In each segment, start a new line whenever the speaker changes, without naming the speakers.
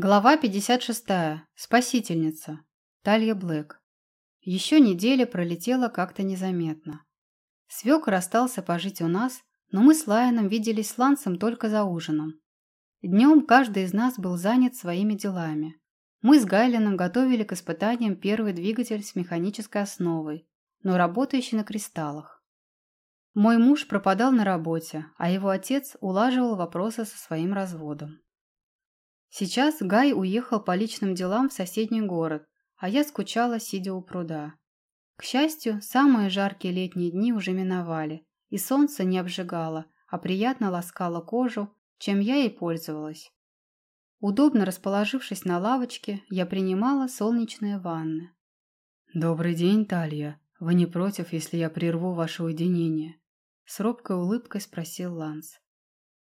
Глава 56. Спасительница. Талья Блэк. Еще неделя пролетела как-то незаметно. Свекор остался пожить у нас, но мы с Лайоном виделись с Лансом только за ужином. Днем каждый из нас был занят своими делами. Мы с Гайленом готовили к испытаниям первый двигатель с механической основой, но работающий на кристаллах. Мой муж пропадал на работе, а его отец улаживал вопросы со своим разводом. Сейчас Гай уехал по личным делам в соседний город, а я скучала, сидя у пруда. К счастью, самые жаркие летние дни уже миновали, и солнце не обжигало, а приятно ласкало кожу, чем я и пользовалась. Удобно расположившись на лавочке, я принимала солнечные ванны.
«Добрый день, Талья. Вы не против, если я прерву ваше уединение?»
С робкой улыбкой спросил Ланс.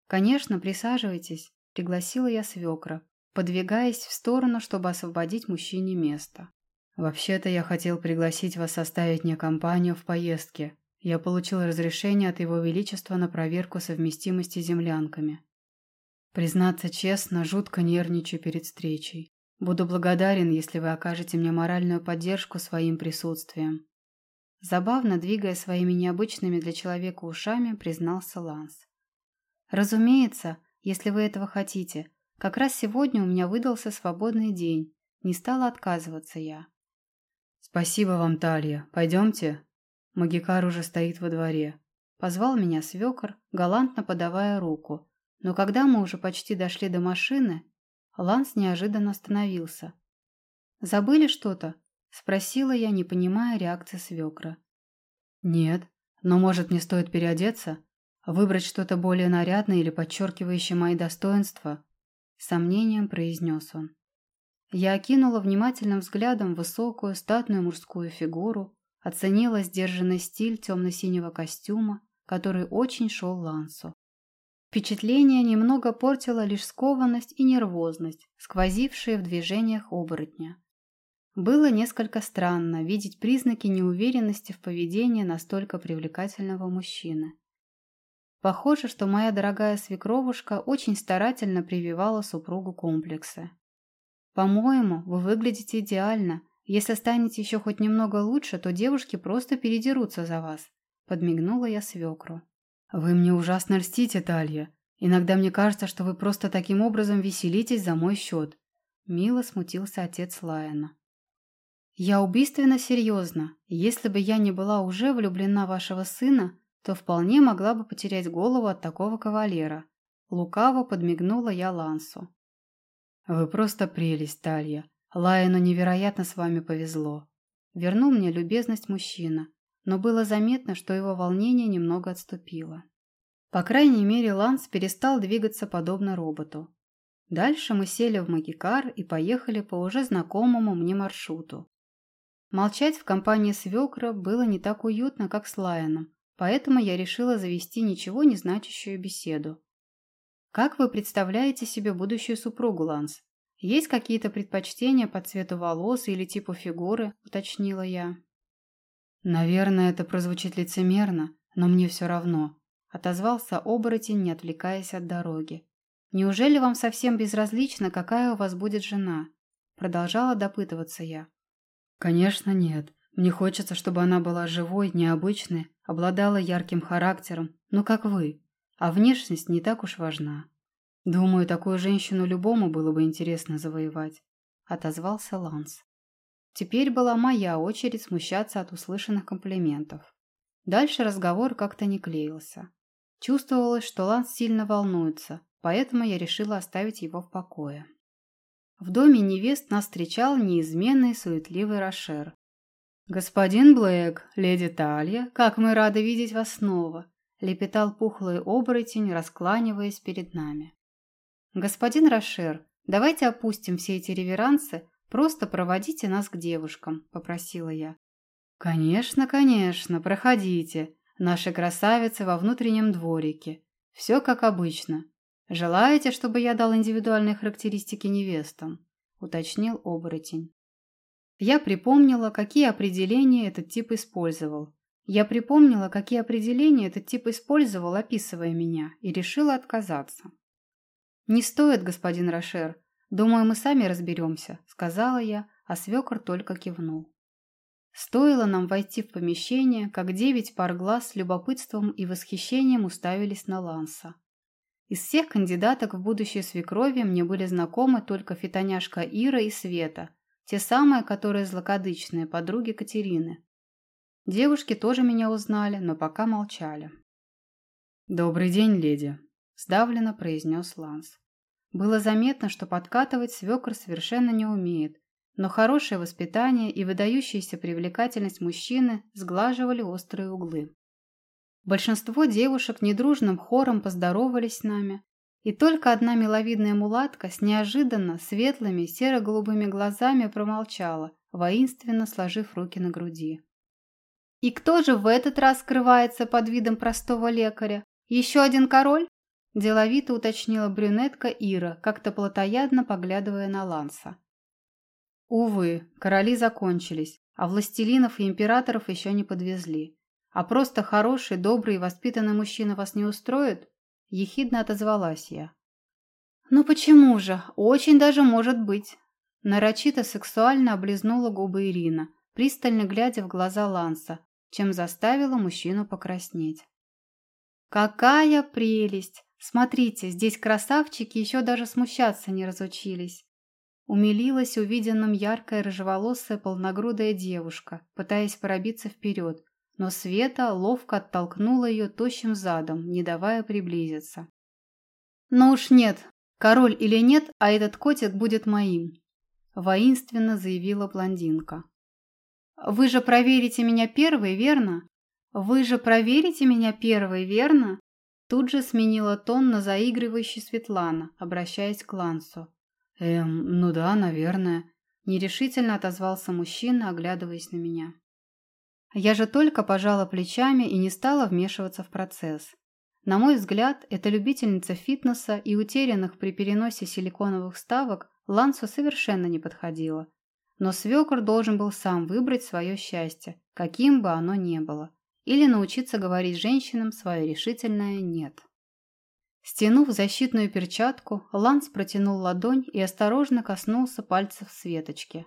«Конечно, присаживайтесь пригласила я свекра, подвигаясь в сторону, чтобы освободить мужчине место.
«Вообще-то я хотел пригласить вас составить мне компанию в поездке. Я получил разрешение от Его Величества на проверку совместимости с землянками. Признаться честно, жутко нервничаю перед встречей. Буду благодарен, если вы окажете мне моральную поддержку своим присутствием».
Забавно двигая своими необычными для человека ушами, признался Ланс. «Разумеется, если вы этого хотите. Как раз сегодня у меня выдался свободный день. Не стала отказываться я.
Спасибо вам, Талья. Пойдемте. Магикар уже стоит во дворе.
Позвал меня свекор, галантно подавая руку. Но когда мы уже почти дошли до машины, Ланс неожиданно остановился. «Забыли что-то?» – спросила я, не понимая реакции свекра.
«Нет, но, может, мне стоит переодеться?» Выбрать что-то более нарядное или подчеркивающее мои достоинства?
С сомнением произнес он. Я окинула внимательным взглядом высокую, статную мужскую фигуру, оценила сдержанный стиль темно-синего костюма, который очень шел Лансу. Впечатление немного портило лишь скованность и нервозность, сквозившие в движениях оборотня. Было несколько странно видеть признаки неуверенности в поведении настолько привлекательного мужчины. Похоже, что моя дорогая свекровушка очень старательно прививала супругу комплексы. «По-моему, вы выглядите идеально. Если станете еще хоть немного лучше, то девушки просто передерутся за вас», – подмигнула я свекру.
«Вы мне ужасно льстите, Талья. Иногда мне кажется, что вы просто таким образом веселитесь за мой счет», – мило смутился отец Лайена.
«Я убийственно серьезно. Если бы я не была уже влюблена в вашего сына, то вполне могла бы потерять голову от такого кавалера. Лукаво подмигнула я Лансу.
«Вы просто прелесть, Талья. Лайену невероятно с вами повезло».
Вернул мне любезность мужчина, но было заметно, что его волнение немного отступило. По крайней мере, Ланс перестал двигаться подобно роботу. Дальше мы сели в Магикар и поехали по уже знакомому мне маршруту. Молчать в компании свекра было не так уютно, как с Лайеном, Поэтому я решила завести ничего не значащую беседу. «Как вы представляете себе будущую супругу, Ланс? Есть какие-то предпочтения по цвету волос или типу фигуры?» – уточнила я.
«Наверное, это прозвучит лицемерно, но мне все равно», – отозвался оборотень, не отвлекаясь от дороги.
«Неужели вам совсем безразлично, какая у вас будет жена?» – продолжала допытываться я.
«Конечно нет. Мне хочется, чтобы она была живой, необычной, обладала ярким характером, ну как вы. А внешность не так уж важна. Думаю, такую женщину любому было бы интересно завоевать. Отозвался Ланс.
Теперь была моя очередь смущаться от услышанных комплиментов. Дальше разговор как-то не клеился. Чувствовалось, что Ланс сильно волнуется, поэтому я решила оставить его в покое. В доме невест нас встречал неизменный суетливый Рошер,
«Господин Блэк, леди Талья, как мы рады видеть вас снова!» — лепетал пухлый оборотень, раскланиваясь перед нами.
«Господин Рошер, давайте опустим все эти реверансы, просто проводите нас к девушкам», — попросила я.
«Конечно, конечно, проходите. Наши красавицы во внутреннем дворике. Все как обычно. Желаете, чтобы я дал индивидуальные характеристики невестам?» — уточнил оборотень.
Я припомнила, какие определения этот тип использовал. Я припомнила, какие определения этот тип использовал, описывая меня, и решила отказаться. «Не стоит, господин Рошер. Думаю, мы сами разберемся», — сказала я, а свекор только кивнул. Стоило нам войти в помещение, как девять пар глаз с любопытством и восхищением уставились на Ланса. Из всех кандидаток в будущее свекрови мне были знакомы только фитоняшка Ира и Света, те самые, которые злокодычные, подруги Катерины. Девушки тоже меня узнали, но пока молчали.
«Добрый день, леди», –
сдавленно произнес Ланс. Было заметно, что подкатывать свекр совершенно не умеет, но хорошее воспитание и выдающаяся привлекательность мужчины сглаживали острые углы. Большинство девушек недружным хором поздоровались с нами, и только одна миловидная мулатка с неожиданно светлыми серо-голубыми глазами промолчала, воинственно сложив руки на груди. «И кто же в этот раз скрывается под видом простого лекаря? Еще один король?» Деловито уточнила брюнетка Ира, как-то плотоядно поглядывая на Ланса. Увы, короли закончились, а властелинов и императоров еще не подвезли. А просто хороший, добрый и воспитанный мужчина вас не устроит? Ехидно отозвалась я. «Ну почему же? Очень даже может быть!» Нарочито сексуально облизнула губы Ирина, пристально глядя в глаза Ланса, чем заставила мужчину покраснеть. «Какая прелесть! Смотрите, здесь красавчики еще даже смущаться не разучились!» Умилилась увиденным яркая рыжеволосая полногрудая девушка, пытаясь пробиться вперед, но Света ловко оттолкнула ее тощим задом, не давая приблизиться. «Ну уж нет, король или нет, а этот котик будет моим», – воинственно заявила блондинка. «Вы же проверите меня первой, верно? Вы же проверите меня первой, верно?» Тут же сменила тон на заигрывающий Светлана, обращаясь к Лансу.
«Эм, ну да, наверное», –
нерешительно отозвался мужчина, оглядываясь на меня. Я же только пожала плечами и не стала вмешиваться в процесс. На мой взгляд, эта любительница фитнеса и утерянных при переносе силиконовых ставок Лансу совершенно не подходила. Но свекор должен был сам выбрать свое счастье, каким бы оно ни было, или научиться говорить женщинам свое решительное «нет». Стянув защитную перчатку, Ланс протянул ладонь и осторожно коснулся пальцев Светочки.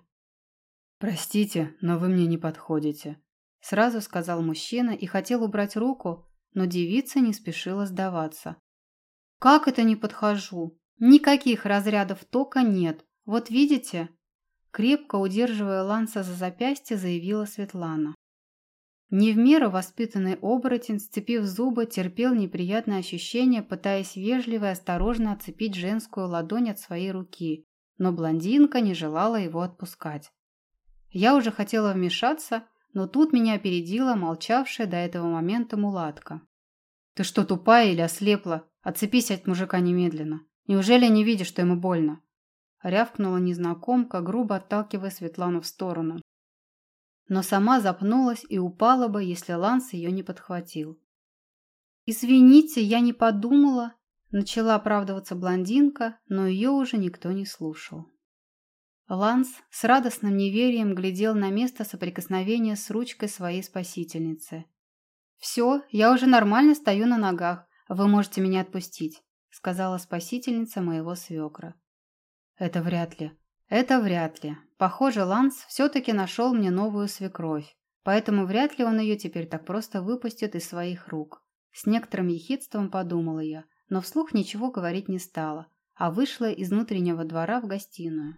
«Простите, но вы мне не подходите»,
Сразу сказал мужчина и хотел убрать руку, но девица не спешила сдаваться. «Как это не подхожу? Никаких разрядов тока нет. Вот видите?» Крепко удерживая Ланса за запястье, заявила Светлана. Не в меру воспитанный оборотень, сцепив зубы, терпел неприятное ощущение, пытаясь вежливо и осторожно отцепить женскую ладонь от своей руки, но блондинка не желала его отпускать. Я уже хотела вмешаться, но тут меня опередила молчавшая до этого момента мулатка. «Ты что, тупая или ослепла? Отцепись от мужика немедленно. Неужели не видишь, что ему больно?» Рявкнула незнакомка, грубо отталкивая Светлану в сторону. Но сама запнулась и упала бы, если Ланс ее не подхватил. «Извините, я не подумала», – начала оправдываться блондинка, но ее уже никто не слушал. Ланс с радостным неверием глядел на место соприкосновения с ручкой своей спасительницы. «Все, я уже нормально стою на ногах. Вы можете меня отпустить», — сказала спасительница моего свекра. «Это вряд ли. Это вряд ли. Похоже, Ланс все-таки нашел мне новую свекровь, поэтому вряд ли он ее теперь так просто выпустит из своих рук». С некоторым ехидством подумала я, но вслух ничего говорить не стала, а вышла из внутреннего двора в гостиную.